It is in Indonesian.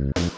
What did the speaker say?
What?